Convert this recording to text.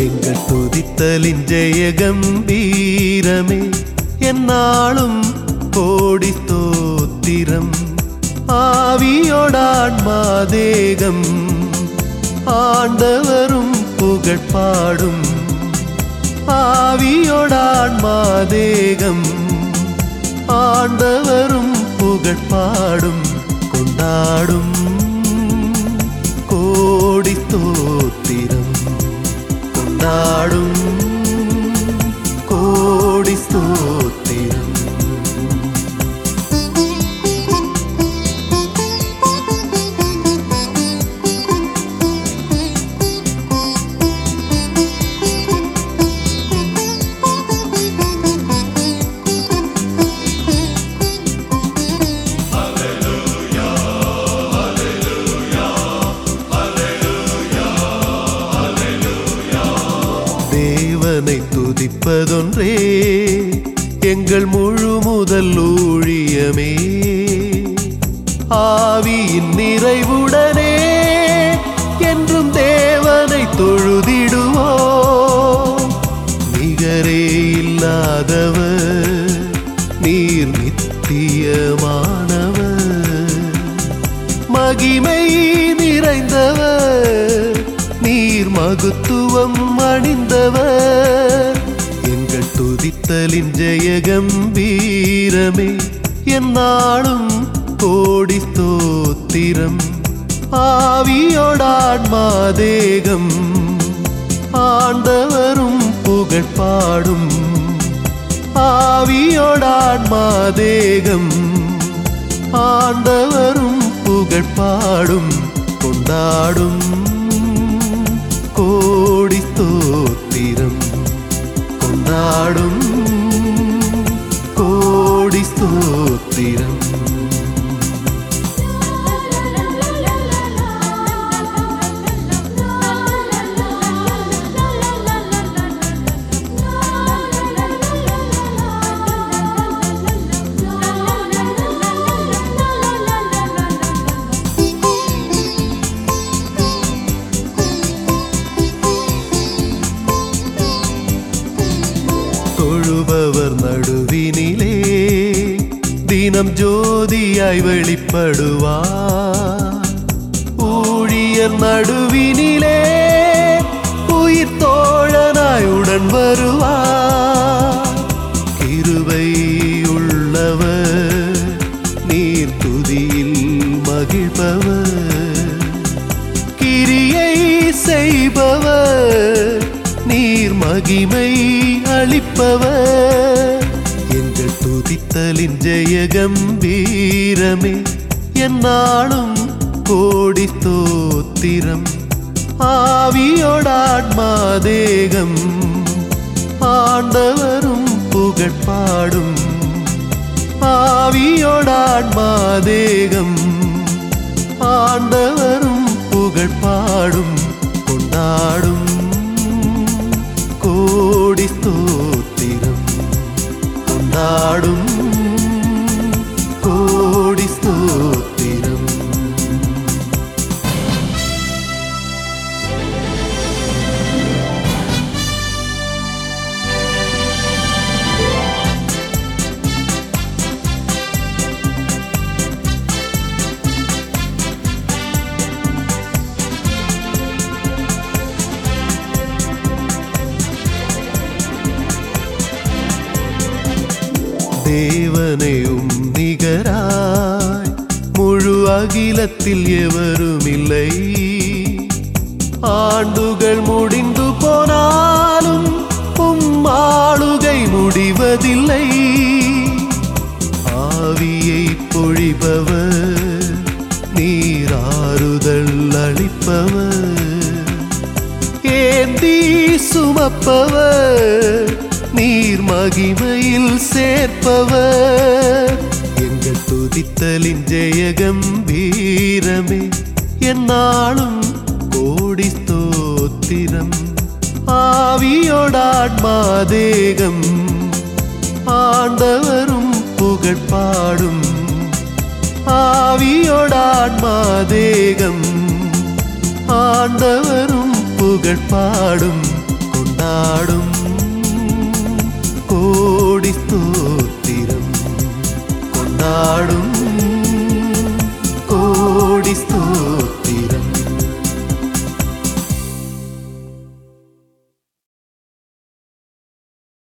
துதித்தலின் ஜெய கம்பீரமே என்னாலும் கோடி ஸ்தோத்திரம் ஆவியோடான்மா தேகம் ஆண்டவரும் புகழ் பாடும் ஆவியோடான்மா தேகம் கொண்டாடும் தேவனை துதிப்பதொன்றே. எங்கள் முழு முதல் ஊழியமே. ஆவியின் நிறைவுடனே என்றும் தேவனை தொழுதிடுவோ நிகரே இல்லாதவர் நீர் நித்தியமானவர். மகிமை நிறைந்தவர். மகுத்துவம் அணிந்தவர். எங்கள் துதித்தலின் ஜெயகம்பீரமே என்னாலும் கோடி ஸ்தோத்திரம். ஆவியோடான்மா தேகம் ஆண்டவரும் புகழ் பாடும் ஆவியோடான்மா தேகம் ஆண்டவரும் புகழ் பாடும் கொண்டாடும். தொழுபவர் நடுவினிலே தினம் ஜோதியாய் வெளிப்படுவார் ஊழியர் நடுவினிலே உயிர் தோழனாய் உடன் வருவார் கிருபை உள்ளவர் நீர் துதியில் மகிழ்பவர் கிரியை செய்பவர் மகிமை அளிப்பவர். எங்கள் துதித்தலின் ஜெய கம்பீரமே என்னாலும் கோடி தோத்திரம். ஆவியோடான்மா தேகம். ஆண்டவரும் புகழ்பாடும் பாடும். தேகம். ஆண்டவர் தேவனையும் நிகராய். முழு அகிலத்தில் எவரும் இல்லை ஆண்டுகள் முடிந்து போனாலும் உம் ஆளுகை முடிவதில்லை. ஆவியை பொழிபவர் நீராறுதல் அளிப்பவர். ஏந்தி சுமப்பவர் மகிமையில் சேர்ப்பவர். எங்கள் துதித்தலின் ஜெய கம்பீரமே என்னாலும் கோடி ஸ்தோத்திரம். ஆவியோடான்மா தேகம் ஆண்டவரும் புகழ் பாடும் ஆவியோடான்மா தேகம் ஆண்டவரும் புகழ் பாடும் கொண்டாடும். സ്തോത്രം കൊണ്ടാടും